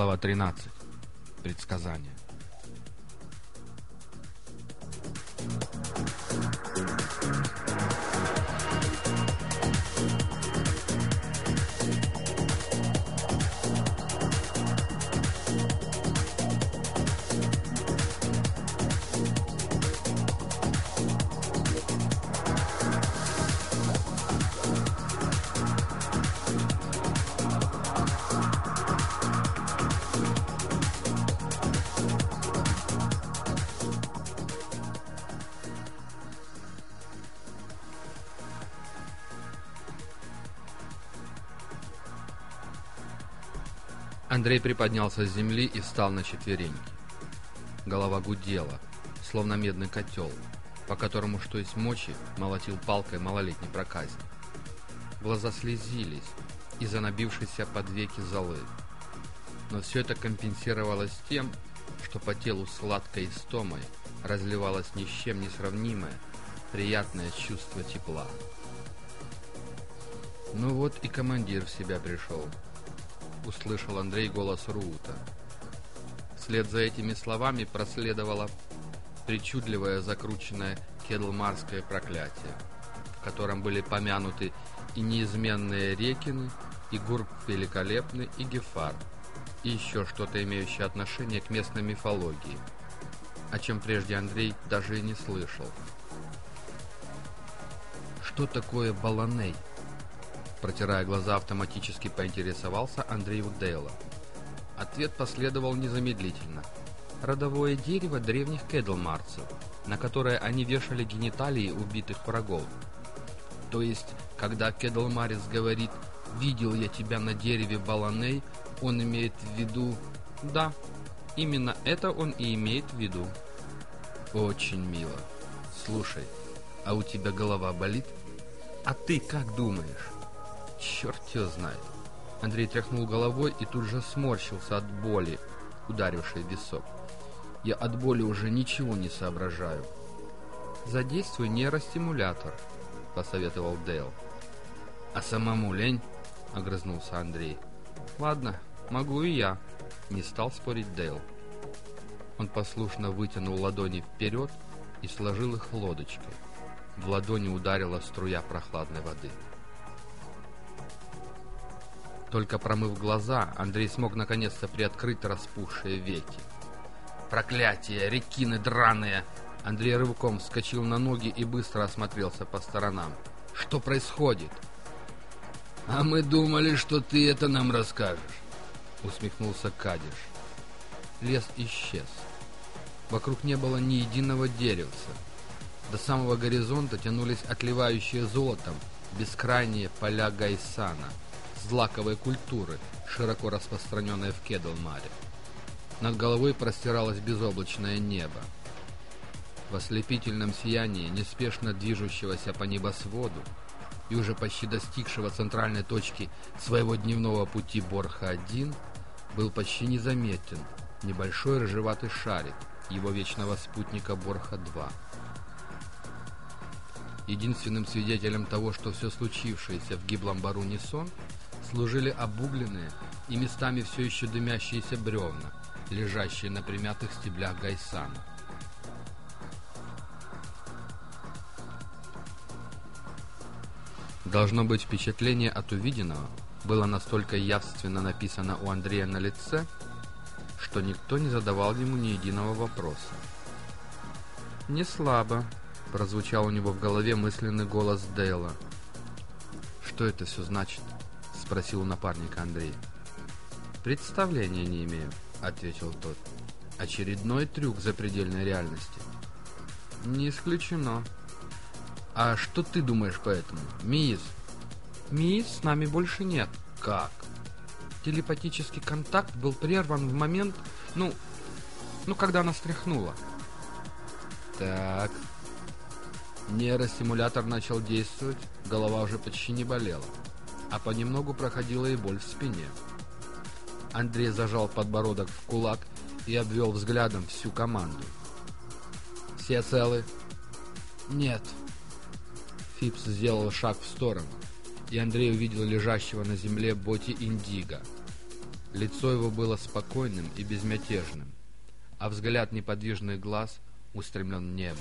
Глава 13. Предсказание. Андрей приподнялся с земли и встал на четвереньки. Голова гудела, словно медный котел, по которому, что есть мочи, молотил палкой малолетний проказник. Глаза слезились из-за набившейся под веки золы. Но все это компенсировалось тем, что по телу сладкой истомой разливалось ни с чем не сравнимое, приятное чувство тепла. Ну вот и командир в себя пришел услышал Андрей голос Рута. Вслед за этими словами проследовало причудливое закрученное кедлмарское проклятие, в котором были помянуты и неизменные Рекины, и Гурб Великолепный, и Гефар, и еще что-то имеющее отношение к местной мифологии, о чем прежде Андрей даже и не слышал. Что такое Баланей? Протирая глаза, автоматически поинтересовался Андрей Дейла. Ответ последовал незамедлительно. Родовое дерево древних кедлмарцев, на которое они вешали гениталии убитых врагов. То есть, когда кедлмарец говорит «видел я тебя на дереве Баланей», он имеет в виду «да». Именно это он и имеет в виду. Очень мило. Слушай, а у тебя голова болит? А ты как думаешь? Черт его знает. Андрей тряхнул головой и тут же сморщился от боли, ударившей в висок. Я от боли уже ничего не соображаю. «Задействуй нейростимулятор», — посоветовал Дейл. «А самому лень?» — огрызнулся Андрей. «Ладно, могу и я», — не стал спорить Дейл. Он послушно вытянул ладони вперед и сложил их лодочкой. В ладони ударила струя прохладной воды. Только промыв глаза, Андрей смог наконец-то приоткрыть распухшие веки. «Проклятие! Рекины драные!» Андрей рывком вскочил на ноги и быстро осмотрелся по сторонам. «Что происходит?» «А мы думали, что ты это нам расскажешь», — усмехнулся Кадиш. Лес исчез. Вокруг не было ни единого деревца. До самого горизонта тянулись отливающие золотом бескрайние поля Гайсана — злаковой культуры, широко распространенной в Кедлмаре. Над головой простиралось безоблачное небо. В ослепительном сиянии неспешно движущегося по небосводу и уже почти достигшего центральной точки своего дневного пути Борха-1 был почти незаметен небольшой рыжеватый шарик его вечного спутника Борха-2. Единственным свидетелем того, что все случившееся в гиблом бару не сон – служили обугленные и местами все еще дымящиеся бревна, лежащие на примятых стеблях гайсана. Должно быть, впечатление от увиденного было настолько явственно написано у Андрея на лице, что никто не задавал ему ни единого вопроса. «Не слабо», — прозвучал у него в голове мысленный голос Дейла. «Что это все значит?» Спросил у напарника Андрей. «Представления не имею», — ответил тот. «Очередной трюк запредельной реальности». «Не исключено». «А что ты думаешь по этому, Миис?» «Миис с нами больше нет». «Как?» Телепатический контакт был прерван в момент, ну, ну, когда она стряхнула. Так. Нейростимулятор начал действовать, голова уже почти не болела а понемногу проходила и боль в спине. Андрей зажал подбородок в кулак и обвел взглядом всю команду. «Все целы?» «Нет». Фипс сделал шаг в сторону, и Андрей увидел лежащего на земле Боти Индиго. Лицо его было спокойным и безмятежным, а взгляд неподвижных глаз устремлен в небо.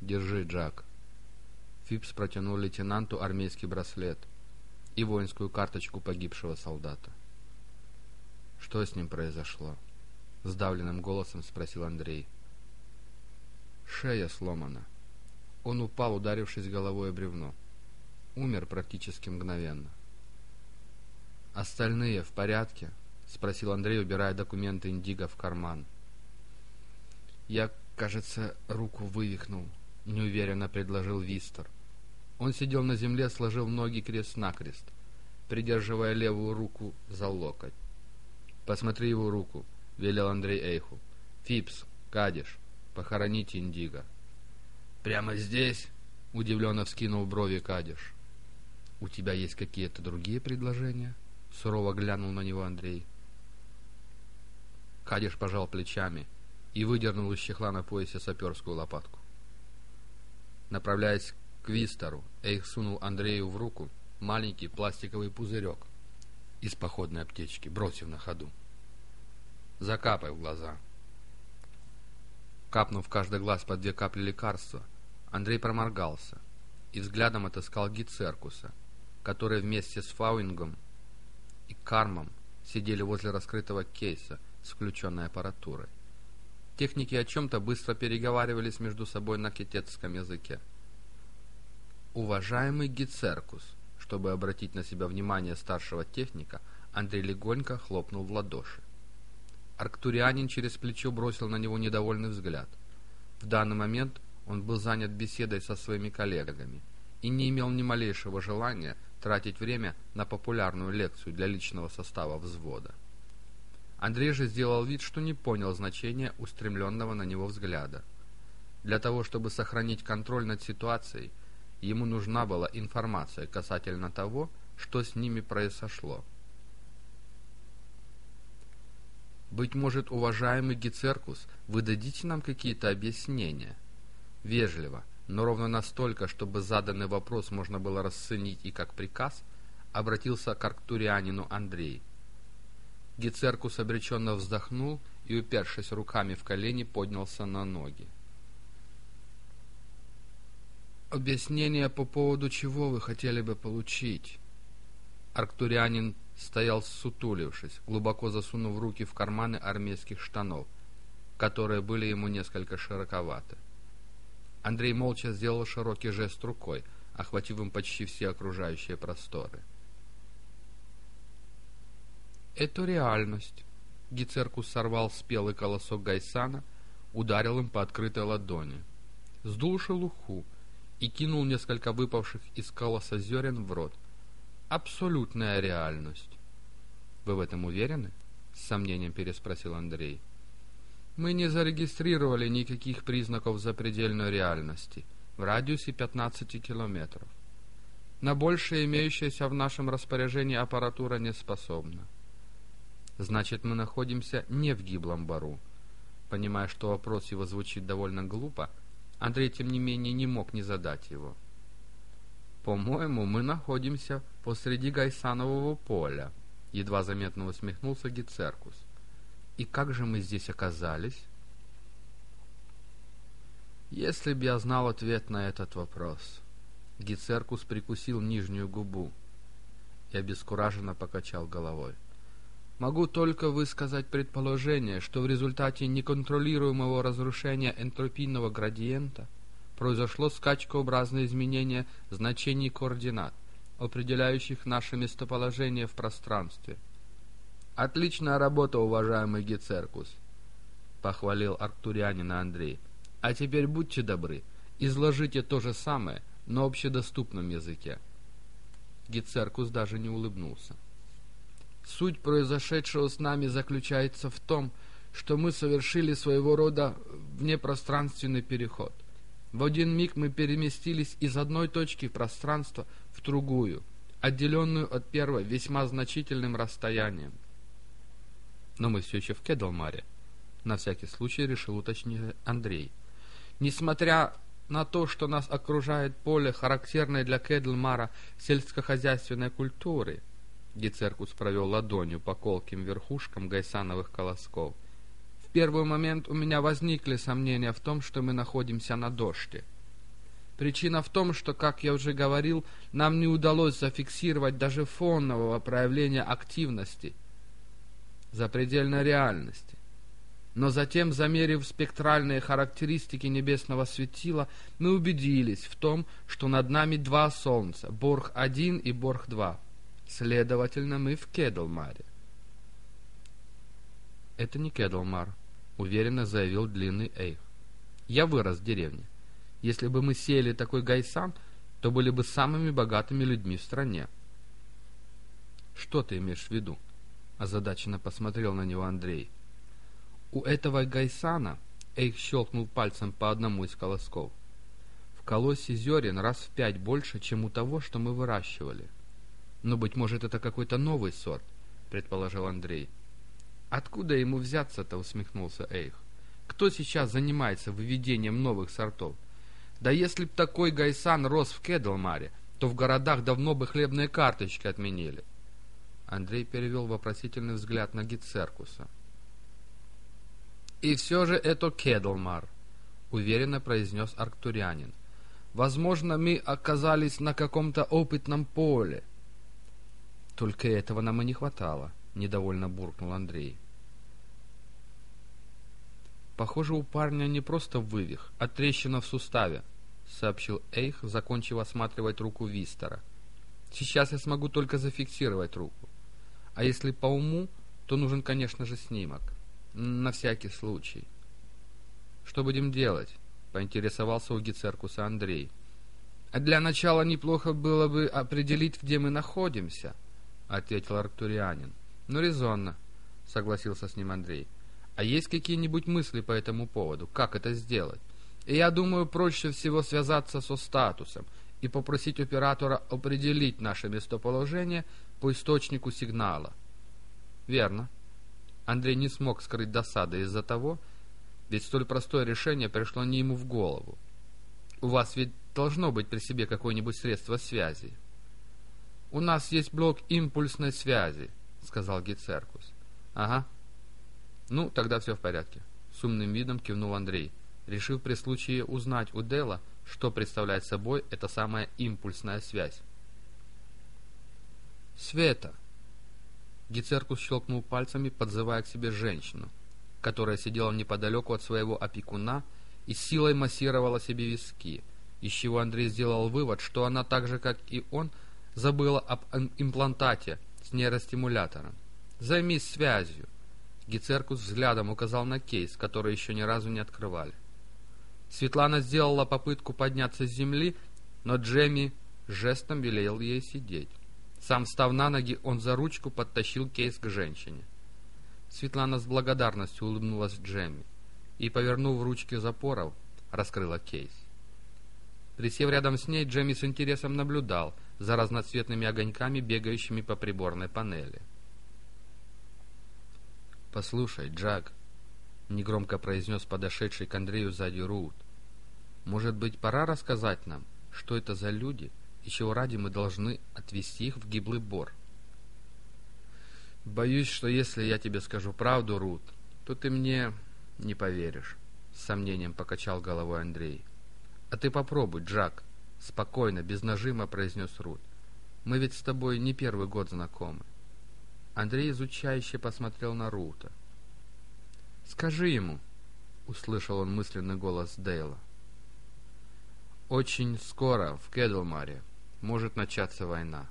«Держи, Джак». Фипс протянул лейтенанту армейский браслет и воинскую карточку погибшего солдата. «Что с ним произошло?» — сдавленным голосом спросил Андрей. «Шея сломана. Он упал, ударившись головой о бревно. Умер практически мгновенно. «Остальные в порядке?» — спросил Андрей, убирая документы Индиго в карман. «Я, кажется, руку вывихнул», — неуверенно предложил Вистер. Он сидел на земле, сложив ноги крест-накрест, придерживая левую руку за локоть. «Посмотри его руку», — велел Андрей Эйху. «Фипс, Кадиш, похороните Индиго». «Прямо здесь?» — удивленно вскинул брови Кадиш. «У тебя есть какие-то другие предложения?» — сурово глянул на него Андрей. Кадиш пожал плечами и выдернул из чехла на поясе саперскую лопатку. Направляясь к Вистеру, Эйх сунул Андрею в руку маленький пластиковый пузырек из походной аптечки, бросив на ходу. «Закапай в глаза». Капнув в каждый глаз по две капли лекарства, Андрей проморгался и взглядом отыскал Гицеркуса, который вместе с Фауингом и Кармом сидели возле раскрытого кейса с включенной аппаратурой. Техники о чем-то быстро переговаривались между собой на китетском языке. «Уважаемый Гицеркус», чтобы обратить на себя внимание старшего техника, Андрей легонько хлопнул в ладоши. Арктурианин через плечо бросил на него недовольный взгляд. В данный момент он был занят беседой со своими коллегами и не имел ни малейшего желания тратить время на популярную лекцию для личного состава взвода. Андрей же сделал вид, что не понял значения устремленного на него взгляда. Для того, чтобы сохранить контроль над ситуацией, ему нужна была информация касательно того, что с ними произошло. «Быть может, уважаемый Гицеркус, вы дадите нам какие-то объяснения?» Вежливо, но ровно настолько, чтобы заданный вопрос можно было расценить и как приказ, обратился к арктурианину Андрей. Гицеркус обреченно вздохнул и, упершись руками в колени, поднялся на ноги. «Объяснение по поводу чего вы хотели бы получить?» Арктурианин стоял сутулившись, глубоко засунув руки в карманы армейских штанов, которые были ему несколько широковаты. Андрей молча сделал широкий жест рукой, охватив им почти все окружающие просторы. «Это реальность», — Гицеркус сорвал спелый колосок Гайсана, ударил им по открытой ладони, сдул шелуху и кинул несколько выпавших из колоса зерен в рот. «Абсолютная реальность». «Вы в этом уверены?» — с сомнением переспросил Андрей. Мы не зарегистрировали никаких признаков запредельной реальности в радиусе 15 километров. На большее имеющаяся в нашем распоряжении аппаратура не способна. Значит, мы находимся не в гиблом бару. Понимая, что вопрос его звучит довольно глупо, Андрей, тем не менее, не мог не задать его. «По-моему, мы находимся посреди Гайсанового поля», — едва заметно усмехнулся Гицеркус. И как же мы здесь оказались? Если б я знал ответ на этот вопрос. Гицеркус прикусил нижнюю губу и обескураженно покачал головой. Могу только высказать предположение, что в результате неконтролируемого разрушения энтропийного градиента произошло скачкообразное изменение значений координат, определяющих наше местоположение в пространстве – «Отличная работа, уважаемый Гецеркус», — похвалил арктурианина Андрей. «А теперь будьте добры, изложите то же самое на общедоступном языке». Гецеркус даже не улыбнулся. «Суть произошедшего с нами заключается в том, что мы совершили своего рода внепространственный переход. В один миг мы переместились из одной точки пространства в другую, отделенную от первой весьма значительным расстоянием. Но мы все еще в Кедлмаре. На всякий случай решил уточнить Андрей. Несмотря на то, что нас окружает поле, характерное для Кедлмара сельскохозяйственной культуры. Гицеркус провел ладонью по колким верхушкам гайсановых колосков. В первый момент у меня возникли сомнения в том, что мы находимся на дожде. Причина в том, что, как я уже говорил, нам не удалось зафиксировать даже фонового проявления активности запредельной реальности. Но затем, замерив спектральные характеристики небесного светила, мы убедились в том, что над нами два Солнца, Борг-1 и Борг-2. Следовательно, мы в Кедлмаре. «Это не Кедлмар», — уверенно заявил длинный Эйх. «Я вырос в деревне. Если бы мы сеяли такой гайсан, то были бы самыми богатыми людьми в стране. Что ты имеешь в виду? Озадаченно посмотрел на него Андрей. У этого гайсана Эйх щелкнул пальцем по одному из колосков. В колосе зерен раз в пять больше, чем у того, что мы выращивали. Ну, быть может, это какой-то новый сорт, предположил Андрей. Откуда ему взяться-то, усмехнулся Эйх. Кто сейчас занимается выведением новых сортов? Да если б такой Гайсан рос в Кедлмаре, то в городах давно бы хлебные карточки отменили. Андрей перевел вопросительный взгляд на Гицеркуса. «И все же это Кедлмар», — уверенно произнес арктурянин. «Возможно, мы оказались на каком-то опытном поле». «Только этого нам и не хватало», — недовольно буркнул Андрей. Похоже, у парня не просто вывих, а трещина в суставе, сообщил Эйх, закончив осматривать руку Вистера. Сейчас я смогу только зафиксировать руку. А если по уму, то нужен, конечно же, снимок. На всякий случай. Что будем делать? Поинтересовался у Гицеркуса Андрей. А для начала неплохо было бы определить, где мы находимся, ответил Арктурианин. Ну, резонно, согласился с ним Андрей. А есть какие-нибудь мысли по этому поводу? Как это сделать? И я думаю, проще всего связаться со статусом и попросить оператора определить наше местоположение по источнику сигнала. Верно. Андрей не смог скрыть досады из-за того, ведь столь простое решение пришло не ему в голову. У вас ведь должно быть при себе какое-нибудь средство связи. У нас есть блок импульсной связи, сказал Гицеркус. Ага, «Ну, тогда все в порядке», — с умным видом кивнул Андрей, решив при случае узнать у Дела, что представляет собой эта самая импульсная связь. «Света!» Гицеркус щелкнул пальцами, подзывая к себе женщину, которая сидела неподалеку от своего опекуна и силой массировала себе виски, из чего Андрей сделал вывод, что она так же, как и он, забыла об имплантате с нейростимулятором. «Займись связью!» Гицеркус взглядом указал на кейс, который еще ни разу не открывали. Светлана сделала попытку подняться с земли, но Джемми жестом велел ей сидеть. Сам встав на ноги, он за ручку подтащил кейс к женщине. Светлана с благодарностью улыбнулась Джемми и, повернув ручки запоров, раскрыла кейс. Присев рядом с ней, Джемми с интересом наблюдал за разноцветными огоньками, бегающими по приборной панели. «Послушай, Джак», — негромко произнес подошедший к Андрею сзади Рут, «может быть, пора рассказать нам, что это за люди и чего ради мы должны отвезти их в гиблый бор?» «Боюсь, что если я тебе скажу правду, Рут, то ты мне не поверишь», — с сомнением покачал головой Андрей. «А ты попробуй, Джак», — спокойно, без нажима произнес Рут. «Мы ведь с тобой не первый год знакомы. Андрей изучающе посмотрел на Рута. «Скажи ему», — услышал он мысленный голос Дейла. «Очень скоро в Кедлмаре может начаться война,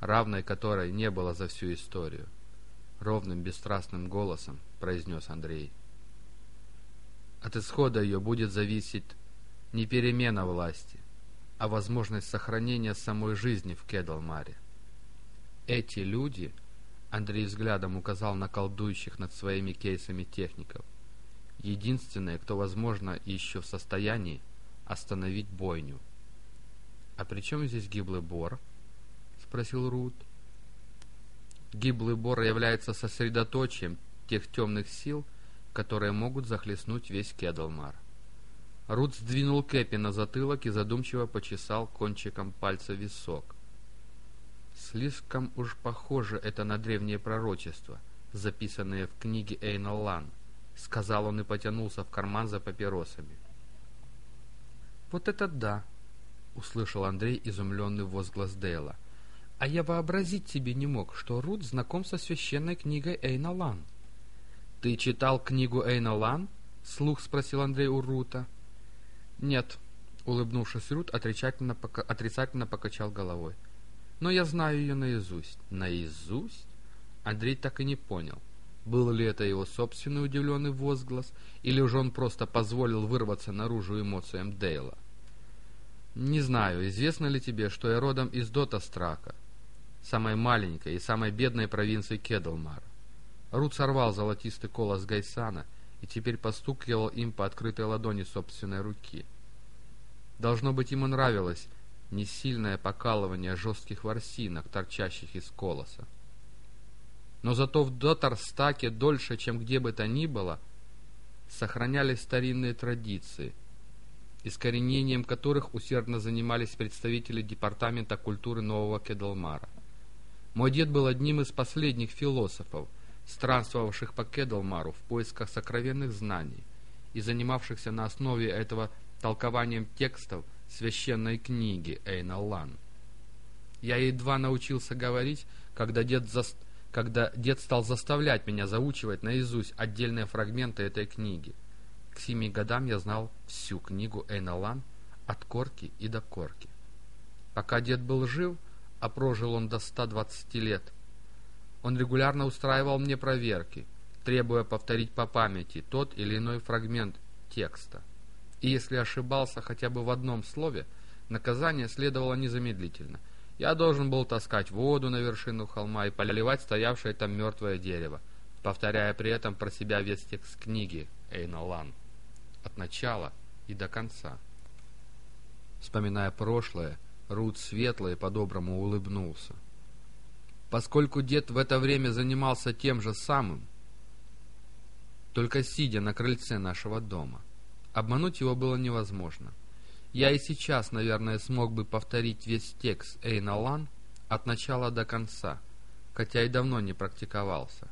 равной которой не было за всю историю», — ровным бесстрастным голосом произнес Андрей. «От исхода ее будет зависеть не перемена власти, а возможность сохранения самой жизни в Кедлмаре. Эти люди — Андрей взглядом указал на колдующих над своими кейсами техников. Единственное, кто, возможно, еще в состоянии остановить бойню. «А при чем здесь гиблый бор?» — спросил Рут. Гиблый бор является сосредоточием тех темных сил, которые могут захлестнуть весь Кедлмар. Рут сдвинул Кэпи на затылок и задумчиво почесал кончиком пальца висок. Слишком уж похоже это на древнее пророчество, записанное в книге Эйна Лан, сказал он и потянулся в карман за папиросами. Вот это да! услышал Андрей изумленный возглас Дейла. А я вообразить себе не мог, что Рут знаком со священной книгой Эйна Лан. «Ты читал книгу Эйна Лан?» — слух спросил Андрей у Рута. «Нет», — улыбнувшись Рут, отрицательно, пока... отрицательно покачал головой. «Но я знаю ее наизусть». «Наизусть?» Андрей так и не понял, был ли это его собственный удивленный возглас, или же он просто позволил вырваться наружу эмоциям Дейла. «Не знаю, известно ли тебе, что я родом из Дотастрака, самой маленькой и самой бедной провинции Кедлмара. Рут сорвал золотистый колос Гайсана и теперь постукивал им по открытой ладони собственной руки. Должно быть, ему нравилось несильное покалывание жестких ворсинок, торчащих из колоса. Но зато в Дотарстаке дольше, чем где бы то ни было, сохранялись старинные традиции, искоренением которых усердно занимались представители Департамента культуры Нового Кедалмара. Мой дед был одним из последних философов, странствовавших по Кедалмару в поисках сокровенных знаний и занимавшихся на основе этого толкованием текстов священной книги Эйна Лан. Я едва научился говорить, когда дед, за... когда дед стал заставлять меня заучивать наизусть отдельные фрагменты этой книги. К семи годам я знал всю книгу Эйна Лан от корки и до корки. Пока дед был жив, а прожил он до 120 лет. Он регулярно устраивал мне проверки, требуя повторить по памяти тот или иной фрагмент текста. И если ошибался хотя бы в одном слове, наказание следовало незамедлительно. Я должен был таскать воду на вершину холма и поливать стоявшее там мертвое дерево, повторяя при этом про себя весь текст книги Эйна Лан. От начала и до конца. Вспоминая прошлое, Рут светло и по-доброму улыбнулся. Поскольку дед в это время занимался тем же самым, только сидя на крыльце нашего дома, обмануть его было невозможно. Я и сейчас, наверное, смог бы повторить весь текст Эйна Лан от начала до конца, хотя и давно не практиковался.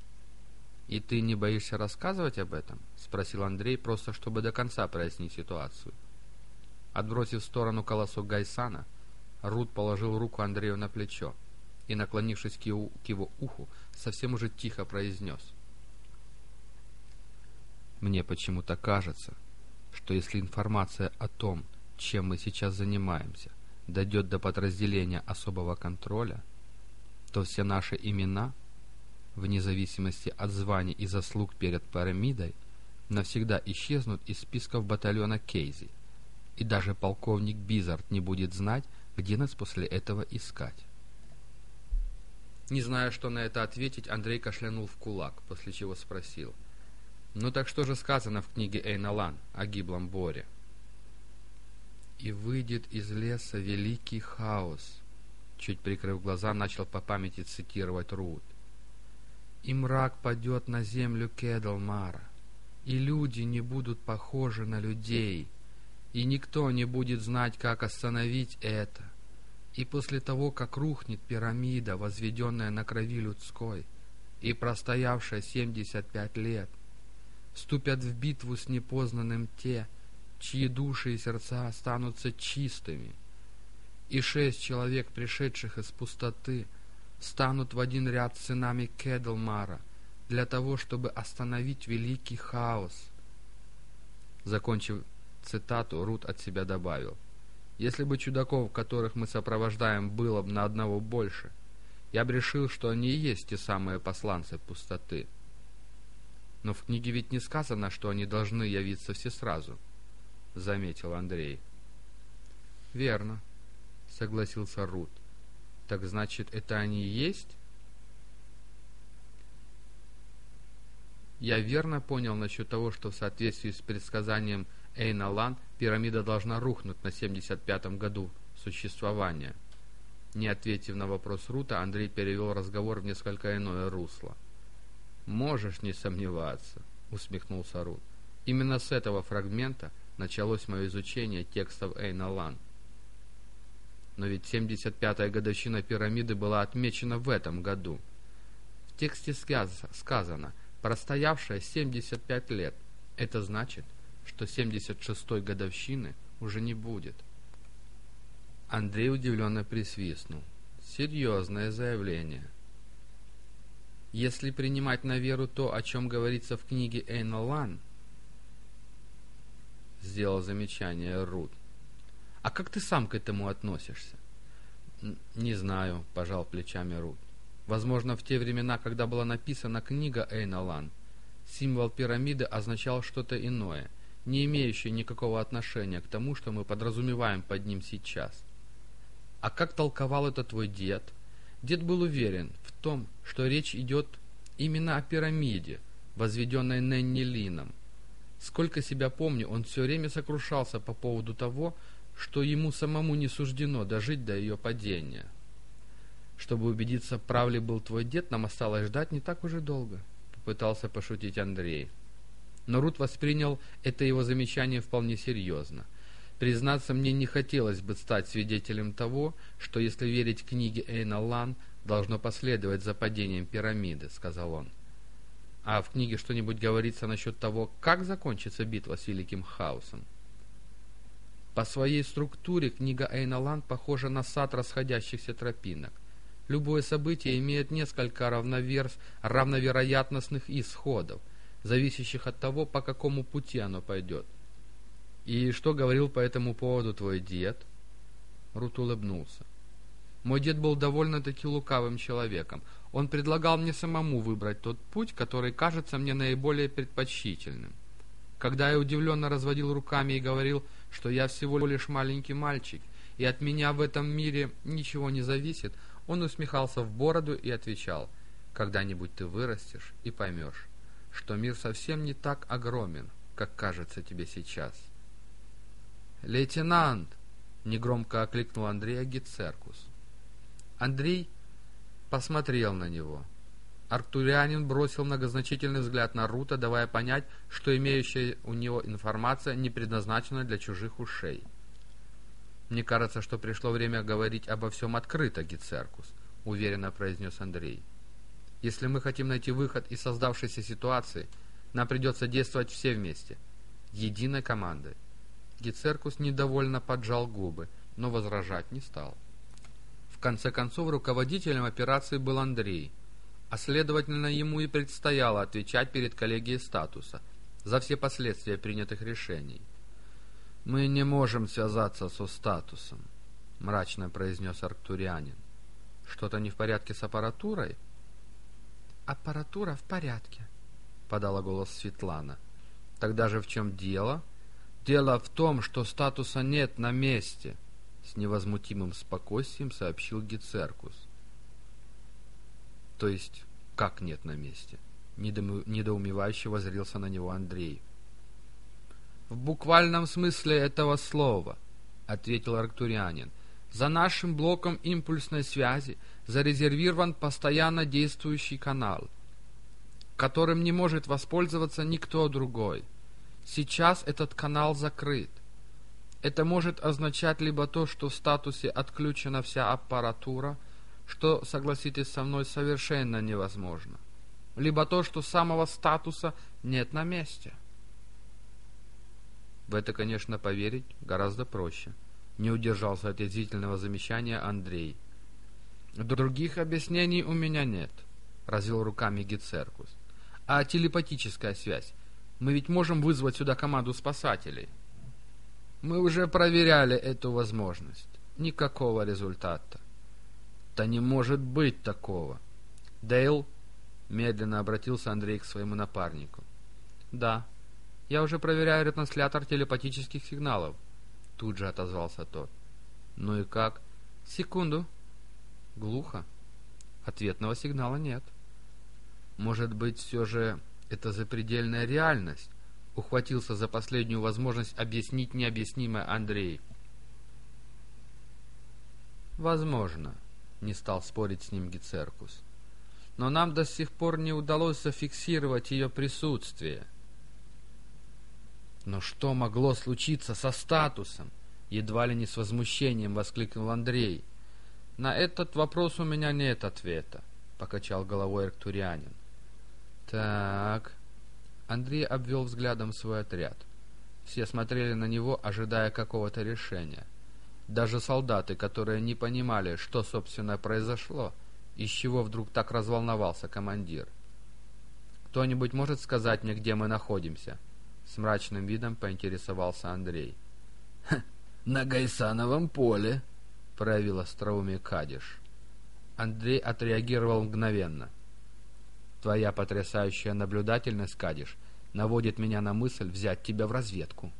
«И ты не боишься рассказывать об этом?» — спросил Андрей, просто чтобы до конца прояснить ситуацию. Отбросив в сторону колосок Гайсана, — Рут положил руку Андрею на плечо и, наклонившись к его, к его уху, совсем уже тихо произнес. «Мне почему-то кажется, что если информация о том, чем мы сейчас занимаемся, дойдет до подразделения особого контроля, то все наши имена, вне зависимости от званий и заслуг перед пирамидой, навсегда исчезнут из списков батальона Кейзи, и даже полковник Бизард не будет знать, где нас после этого искать? Не зная, что на это ответить, Андрей кашлянул в кулак, после чего спросил. «Ну так что же сказано в книге Эйналан о гиблом Боре?» «И выйдет из леса великий хаос», чуть прикрыв глаза, начал по памяти цитировать Рут. «И мрак падет на землю Кедалмара, и люди не будут похожи на людей, и никто не будет знать, как остановить это. И после того, как рухнет пирамида, возведенная на крови людской, и простоявшая семьдесят пять лет, вступят в битву с непознанным те, чьи души и сердца останутся чистыми, и шесть человек, пришедших из пустоты, станут в один ряд с сынами Кедлмара для того, чтобы остановить великий хаос. Закончив цитату, Рут от себя добавил. Если бы чудаков, которых мы сопровождаем, было бы на одного больше, я бы решил, что они и есть те самые посланцы пустоты. Но в книге ведь не сказано, что они должны явиться все сразу, — заметил Андрей. — Верно, — согласился Рут. — Так значит, это они и есть? Я верно понял насчет того, что в соответствии с предсказанием Эйналан пирамида должна рухнуть на 75-м году существования. Не ответив на вопрос Рута, Андрей перевел разговор в несколько иное русло. «Можешь не сомневаться», — усмехнулся Рут. «Именно с этого фрагмента началось мое изучение текстов Эйна Лан. Но ведь 75-я годовщина пирамиды была отмечена в этом году. В тексте сказано «простоявшая 75 лет». Это значит, что 76-й годовщины уже не будет. Андрей удивленно присвистнул. Серьезное заявление. Если принимать на веру то, о чем говорится в книге Эйна Лан, сделал замечание Рут. А как ты сам к этому относишься? Не знаю, пожал плечами Рут. Возможно, в те времена, когда была написана книга Эйна Лан, символ пирамиды означал что-то иное, не имеющее никакого отношения к тому, что мы подразумеваем под ним сейчас. А как толковал это твой дед? Дед был уверен том, что речь идет именно о пирамиде, возведенной Ненни Лином. Сколько себя помню, он все время сокрушался по поводу того, что ему самому не суждено дожить до ее падения. Чтобы убедиться, прав ли был твой дед, нам осталось ждать не так уже долго, попытался пошутить Андрей. Но Рут воспринял это его замечание вполне серьезно. Признаться, мне не хотелось бы стать свидетелем того, что, если верить книге Эйна Лан, должно последовать за падением пирамиды, сказал он. А в книге что-нибудь говорится насчет того, как закончится битва с Великим Хаосом? По своей структуре книга Эйна Лан похожа на сад расходящихся тропинок. Любое событие имеет несколько равноверс, равновероятностных исходов, зависящих от того, по какому пути оно пойдет. «И что говорил по этому поводу твой дед?» Рут улыбнулся. Мой дед был довольно-таки лукавым человеком. Он предлагал мне самому выбрать тот путь, который кажется мне наиболее предпочтительным. Когда я удивленно разводил руками и говорил, что я всего лишь маленький мальчик, и от меня в этом мире ничего не зависит, он усмехался в бороду и отвечал, «Когда-нибудь ты вырастешь и поймешь, что мир совсем не так огромен, как кажется тебе сейчас». «Лейтенант!» — негромко окликнул Андрея Гицеркус. Андрей посмотрел на него. Арктурианин бросил многозначительный взгляд на Рута, давая понять, что имеющая у него информация не предназначена для чужих ушей. «Мне кажется, что пришло время говорить обо всем открыто, Гицеркус», — уверенно произнес Андрей. «Если мы хотим найти выход из создавшейся ситуации, нам придется действовать все вместе, единой командой». Гицеркус недовольно поджал губы, но возражать не стал. В конце концов, руководителем операции был Андрей, а следовательно, ему и предстояло отвечать перед коллегией статуса за все последствия принятых решений. «Мы не можем связаться со статусом», — мрачно произнес Арктурианин. «Что-то не в порядке с аппаратурой?» «Аппаратура в порядке», — подала голос Светлана. «Тогда же в чем дело?» «Дело в том, что статуса нет на месте», с невозмутимым спокойствием сообщил Гицеркус. То есть, как нет на месте? Недоумевающе возрился на него Андрей. В буквальном смысле этого слова, ответил арктурианин. За нашим блоком импульсной связи зарезервирован постоянно действующий канал, которым не может воспользоваться никто другой. Сейчас этот канал закрыт. Это может означать либо то, что в статусе отключена вся аппаратура, что, согласитесь со мной, совершенно невозможно, либо то, что самого статуса нет на месте. В это, конечно, поверить гораздо проще. Не удержался от язвительного замечания Андрей. Других объяснений у меня нет, развел руками Гицеркус. А телепатическая связь? Мы ведь можем вызвать сюда команду спасателей. Мы уже проверяли эту возможность. Никакого результата. Да не может быть такого. Дейл медленно обратился Андрей к своему напарнику. Да, я уже проверяю ретранслятор телепатических сигналов. Тут же отозвался тот. Ну и как? Секунду. Глухо. Ответного сигнала нет. Может быть, все же это запредельная реальность? Ухватился за последнюю возможность объяснить необъяснимое Андрей. «Возможно», — не стал спорить с ним Гицеркус. «Но нам до сих пор не удалось зафиксировать ее присутствие». Но что могло случиться со статусом? Едва ли не с возмущением воскликнул Андрей. На этот вопрос у меня нет ответа, покачал головой арктурианин. Так. Андрей обвел взглядом свой отряд. Все смотрели на него, ожидая какого-то решения. Даже солдаты, которые не понимали, что, собственно, произошло, из чего вдруг так разволновался командир. «Кто-нибудь может сказать мне, где мы находимся?» С мрачным видом поинтересовался Андрей. «На Гайсановом поле», — проявил остроумие Кадиш. Андрей отреагировал мгновенно. «Твоя потрясающая наблюдательность, Кадиш, наводит меня на мысль взять тебя в разведку».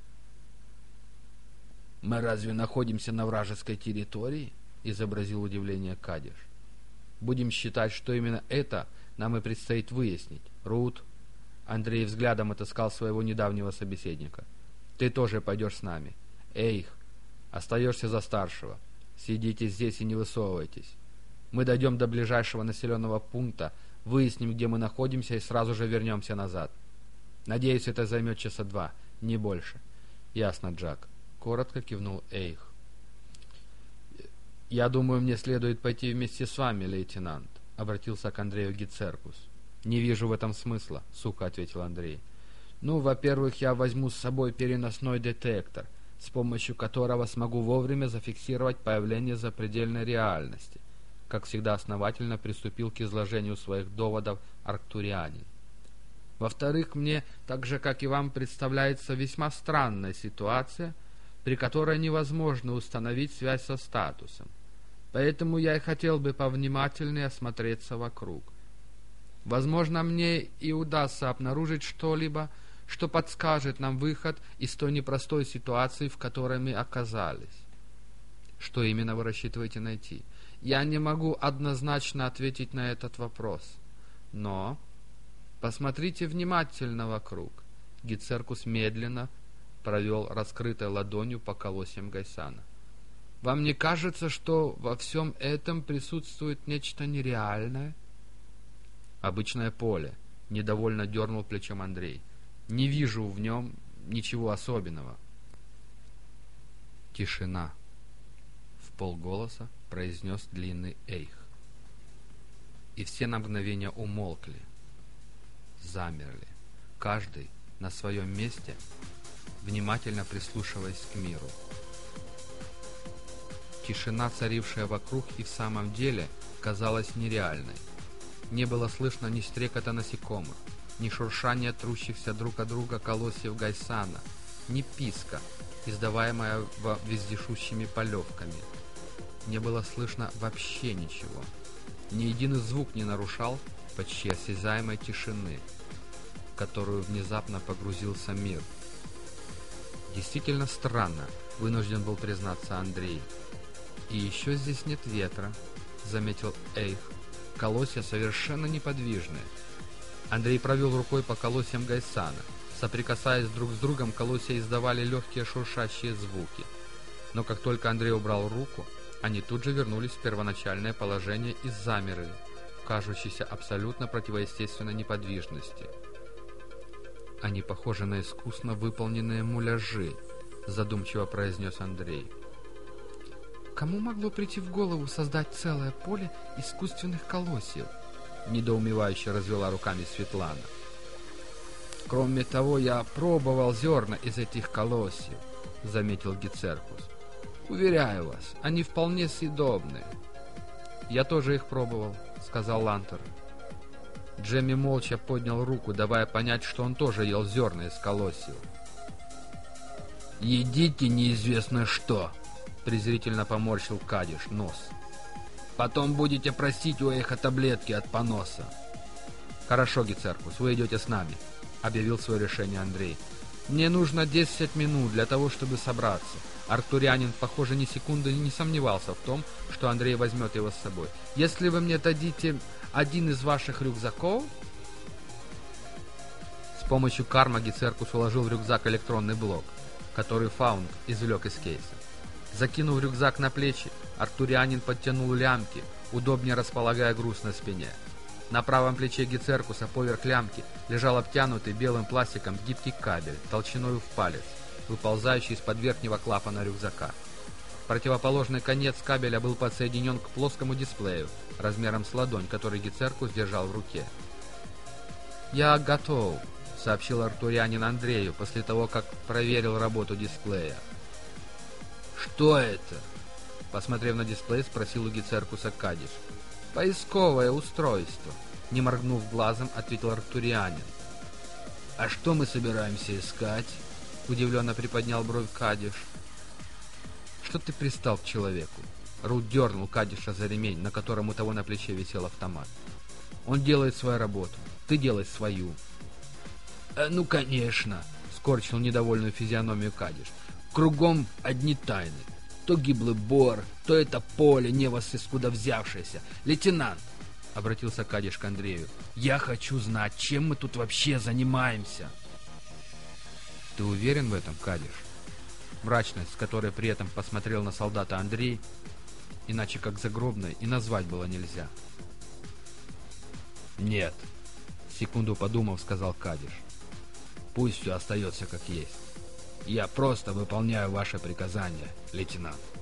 «Мы разве находимся на вражеской территории?» — изобразил удивление Кадиш. «Будем считать, что именно это нам и предстоит выяснить. Рут...» Андрей взглядом отыскал своего недавнего собеседника. «Ты тоже пойдешь с нами. Эйх, остаешься за старшего. Сидите здесь и не высовывайтесь. Мы дойдем до ближайшего населенного пункта, выясним, где мы находимся, и сразу же вернемся назад. Надеюсь, это займет часа два, не больше. Ясно, Джак. Коротко кивнул Эйх. «Я думаю, мне следует пойти вместе с вами, лейтенант», — обратился к Андрею Гицеркус. «Не вижу в этом смысла», — сухо ответил Андрей. «Ну, во-первых, я возьму с собой переносной детектор, с помощью которого смогу вовремя зафиксировать появление запредельной реальности», как всегда основательно приступил к изложению своих доводов арктурианин. «Во-вторых, мне, так же, как и вам, представляется весьма странная ситуация — при которой невозможно установить связь со статусом. Поэтому я и хотел бы повнимательнее осмотреться вокруг. Возможно, мне и удастся обнаружить что-либо, что подскажет нам выход из той непростой ситуации, в которой мы оказались. Что именно вы рассчитываете найти? Я не могу однозначно ответить на этот вопрос. Но посмотрите внимательно вокруг. Гицеркус медленно, провел раскрытой ладонью по колосьям Гайсана. «Вам не кажется, что во всем этом присутствует нечто нереальное?» «Обычное поле», — недовольно дернул плечом Андрей. «Не вижу в нем ничего особенного». «Тишина», — в полголоса произнес длинный эйх. И все на мгновение умолкли, замерли, каждый на своем месте — внимательно прислушиваясь к миру. Тишина, царившая вокруг, и в самом деле казалась нереальной. Не было слышно ни стрекота насекомых, ни шуршания трущихся друг от друга колосьев гайсана, ни писка, издаваемая вездешущими полевками. Не было слышно вообще ничего. Ни единый звук не нарушал почти осязаемой тишины, в которую внезапно погрузился мир — Действительно странно, вынужден был признаться Андрей. И еще здесь нет ветра, заметил Эйх. Колосья совершенно неподвижные. Андрей провел рукой по колосьям Гайсана. Соприкасаясь друг с другом, колосья издавали легкие шуршащие звуки. Но как только Андрей убрал руку, они тут же вернулись в первоначальное положение и замерли, в кажущейся абсолютно противоестественной неподвижности. Они похожи на искусно выполненные муляжи, задумчиво произнес Андрей. Кому могло прийти в голову создать целое поле искусственных колосьев? Недоумевающе развела руками Светлана. Кроме того, я пробовал зерна из этих колосьев, заметил Гицеркус. Уверяю вас, они вполне съедобны. Я тоже их пробовал, сказал Лантер. Джемми молча поднял руку, давая понять, что он тоже ел зерна из колосьев. «Едите неизвестно что!» — презрительно поморщил Кадиш нос. «Потом будете просить у Эха таблетки от поноса». «Хорошо, Гицеркус, вы идете с нами», — объявил свое решение Андрей. «Мне нужно 10 минут для того, чтобы собраться». Арктурианин, похоже, ни секунды не сомневался в том, что Андрей возьмет его с собой. «Если вы мне дадите один из ваших рюкзаков?» С помощью карма Гицеркус уложил в рюкзак электронный блок, который Фаунд извлек из кейса. Закинув рюкзак на плечи, Артурианин подтянул лямки, удобнее располагая груз на спине. На правом плече Гицеркуса поверх лямки лежал обтянутый белым пластиком гибкий кабель толщиной в палец, выползающий из-под верхнего клапана рюкзака. Противоположный конец кабеля был подсоединен к плоскому дисплею размером с ладонь, который Гицеркус держал в руке. «Я готов», — сообщил артурянин Андрею после того, как проверил работу дисплея. «Что это?» Посмотрев на дисплей, спросил у Гицеркуса Кадиш. «Поисковое устройство», — не моргнув глазом, ответил артурианин. «А что мы собираемся искать?» — удивленно приподнял бровь Кадиш. «Что ты пристал к человеку?» Рут дернул Кадиша за ремень, на котором у того на плече висел автомат. «Он делает свою работу, ты делай свою». «Э, «Ну, конечно», — скорчил недовольную физиономию Кадиш. «Кругом одни тайны. То гиблый бор, то это поле, невос искуда взявшееся. Лейтенант, — обратился Кадиш к Андрею, — я хочу знать, чем мы тут вообще занимаемся. Ты уверен в этом, Кадиш? Мрачность, с которой при этом посмотрел на солдата Андрей, иначе как загробной, и назвать было нельзя. «Нет», — секунду подумав, сказал Кадиш. «Пусть все остается как есть. Я просто выполняю ваше приказание, лейтенант».